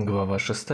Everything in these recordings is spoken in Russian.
Глава 6.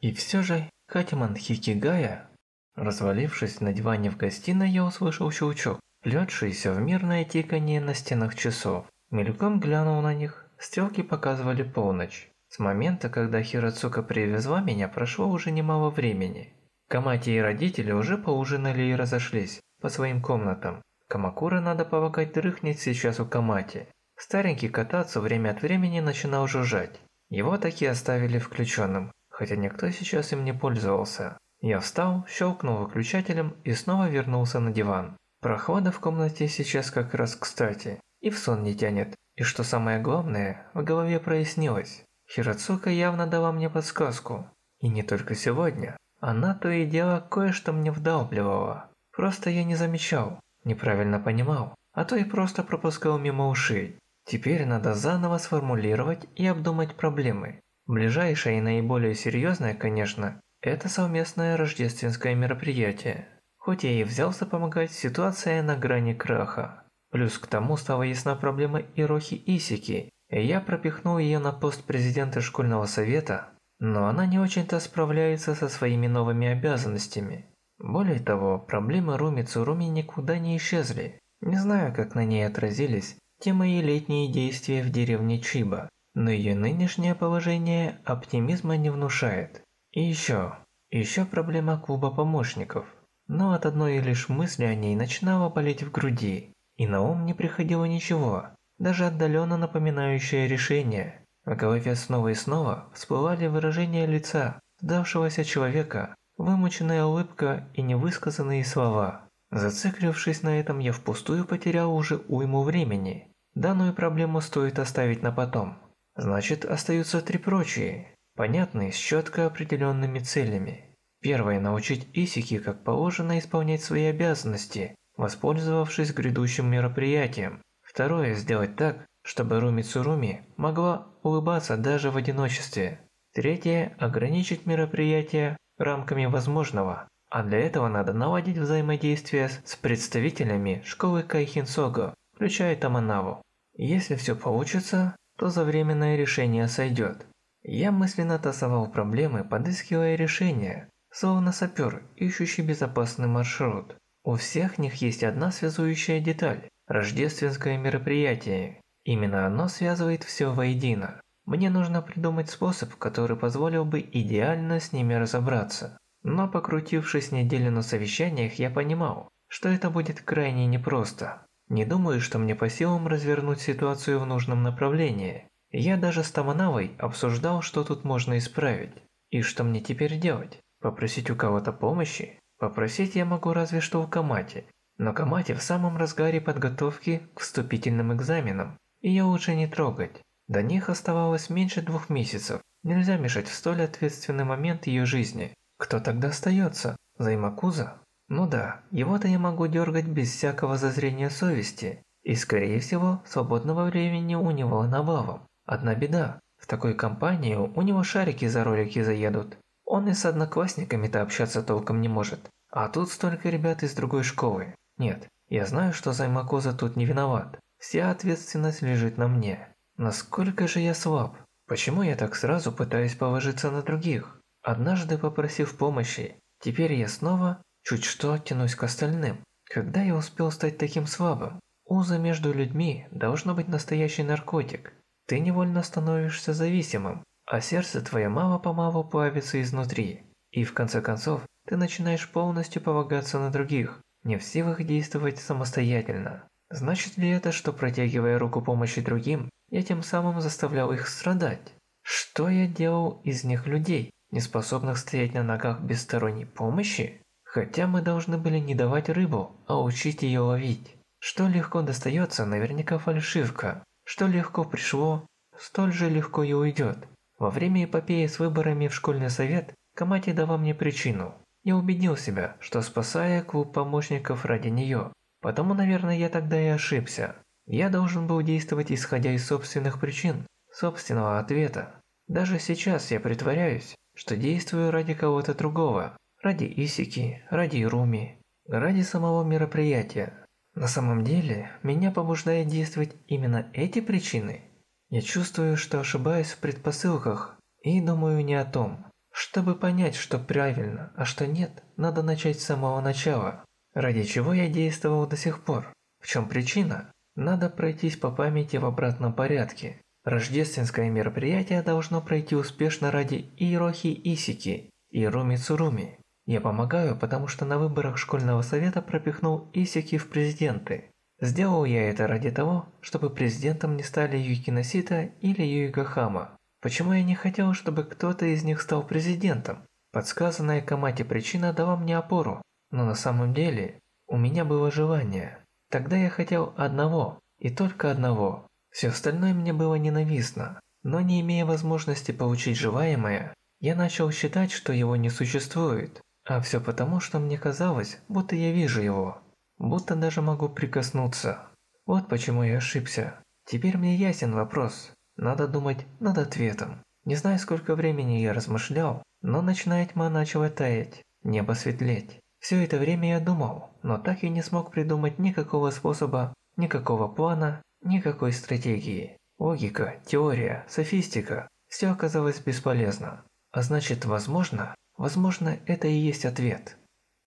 И все же Хатиман Хикигая, развалившись на диване в гостиной, я услышал щелчок, плетшийся в мирное тиканье на стенах часов. Мельком глянул на них, стрелки показывали полночь. С момента, когда Хироцука привезла меня, прошло уже немало времени. Камати и родители уже поужинали и разошлись по своим комнатам. Камакура, надо полагать, дрыхнет сейчас у Камати. Старенький кататься время от времени начинал жужжать. Его таки оставили включенным, хотя никто сейчас им не пользовался. Я встал, щелкнул выключателем и снова вернулся на диван. Прохлада в комнате сейчас как раз кстати, и в сон не тянет. И что самое главное, в голове прояснилось. Хироцука явно дала мне подсказку. И не только сегодня. Она то и дело кое-что мне вдалбливала. Просто я не замечал, неправильно понимал, а то и просто пропускал мимо ушей. Теперь надо заново сформулировать и обдумать проблемы. Ближайшее и наиболее серьезное, конечно, это совместное рождественское мероприятие. Хоть я и взялся помогать, ситуация на грани краха. Плюс к тому стала ясна проблема Ирохи Исики, я пропихнул ее на пост президента школьного совета, но она не очень-то справляется со своими новыми обязанностями. Более того, проблемы Руми Цуруми никуда не исчезли. Не знаю, как на ней отразились, те мои летние действия в деревне Чиба, но ее нынешнее положение оптимизма не внушает. И еще, еще проблема клуба помощников. Но от одной лишь мысли о ней начинало болеть в груди, и на ум не приходило ничего, даже отдаленно напоминающее решение. В голове снова и снова всплывали выражения лица сдавшегося человека, вымученная улыбка и невысказанные слова. Зациклившись на этом, я впустую потерял уже уйму времени. Данную проблему стоит оставить на потом. Значит, остаются три прочие, понятные с четко определенными целями. Первое – научить Исики, как положено, исполнять свои обязанности, воспользовавшись грядущим мероприятием. Второе – сделать так, чтобы Руми Цуруми могла улыбаться даже в одиночестве. Третье – ограничить мероприятие рамками возможного, а для этого надо наладить взаимодействие с представителями школы Кайхинсого, включая Таманаву. Если все получится, то за временное решение сойдет. Я мысленно тасовал проблемы, подыскивая решения, словно сапер, ищущий безопасный маршрут. У всех них есть одна связующая деталь – рождественское мероприятие. Именно оно связывает все воедино. Мне нужно придумать способ, который позволил бы идеально с ними разобраться. Но покрутившись неделю на совещаниях, я понимал, что это будет крайне непросто. Не думаю, что мне по силам развернуть ситуацию в нужном направлении. Я даже с Таманавой обсуждал, что тут можно исправить. И что мне теперь делать? Попросить у кого-то помощи? Попросить я могу разве что у Камати. Но Камати в самом разгаре подготовки к вступительным экзаменам. И ее лучше не трогать. До них оставалось меньше двух месяцев. Нельзя мешать в столь ответственный момент ее жизни. Кто тогда остается? Займакуза? Ну да, его-то я могу дергать без всякого зазрения совести. И скорее всего, свободного времени у него навалом. Одна беда. В такой компании у него шарики за ролики заедут. Он и с одноклассниками-то общаться толком не может. А тут столько ребят из другой школы. Нет, я знаю, что Займакоза тут не виноват. Вся ответственность лежит на мне. Насколько же я слаб? Почему я так сразу пытаюсь положиться на других? Однажды попросив помощи, теперь я снова Чуть что тянусь к остальным. Когда я успел стать таким слабым? Узы между людьми должно быть настоящий наркотик. Ты невольно становишься зависимым, а сердце твое мало-помалу плавится изнутри. И в конце концов, ты начинаешь полностью полагаться на других, не в силах действовать самостоятельно. Значит ли это, что протягивая руку помощи другим, я тем самым заставлял их страдать? Что я делал из них людей, не способных стоять на ногах без сторонней помощи? Хотя мы должны были не давать рыбу, а учить ее ловить. Что легко достается, наверняка фальшивка. Что легко пришло, столь же легко и уйдет. Во время эпопеи с выборами в школьный совет Камати дала мне причину. Я убедил себя, что спасая клуб помощников ради нее. Потому, наверное, я тогда и ошибся. Я должен был действовать исходя из собственных причин, собственного ответа. Даже сейчас я притворяюсь, что действую ради кого-то другого, ради Исики, ради Руми, ради самого мероприятия. На самом деле, меня побуждает действовать именно эти причины. Я чувствую, что ошибаюсь в предпосылках И думаю не о том. Чтобы понять, что правильно, а что нет, надо начать с самого начала. Ради чего я действовал до сих пор? В чем причина? Надо пройтись по памяти в обратном порядке. Рождественское мероприятие должно пройти успешно ради Ирохи Исики и Руми Цуруми. Я помогаю, потому что на выборах школьного совета пропихнул Исики в президенты. Сделал я это ради того, чтобы президентом не стали Юкиносита или Юигахама. Почему я не хотел, чтобы кто-то из них стал президентом? Подсказанная Камати причина дала мне опору, но на самом деле у меня было желание. Тогда я хотел одного, и только одного. Все остальное мне было ненавистно, но не имея возможности получить желаемое, я начал считать, что его не существует. А все потому, что мне казалось, будто я вижу его, будто даже могу прикоснуться. Вот почему я ошибся. Теперь мне ясен вопрос. Надо думать над ответом. Не знаю, сколько времени я размышлял, но ночная тьма начала таять, небо светлеть. Все это время я думал, но так и не смог придумать никакого способа, никакого плана, Никакой стратегии. Логика, теория, софистика – все оказалось бесполезно. А значит, возможно, возможно, это и есть ответ.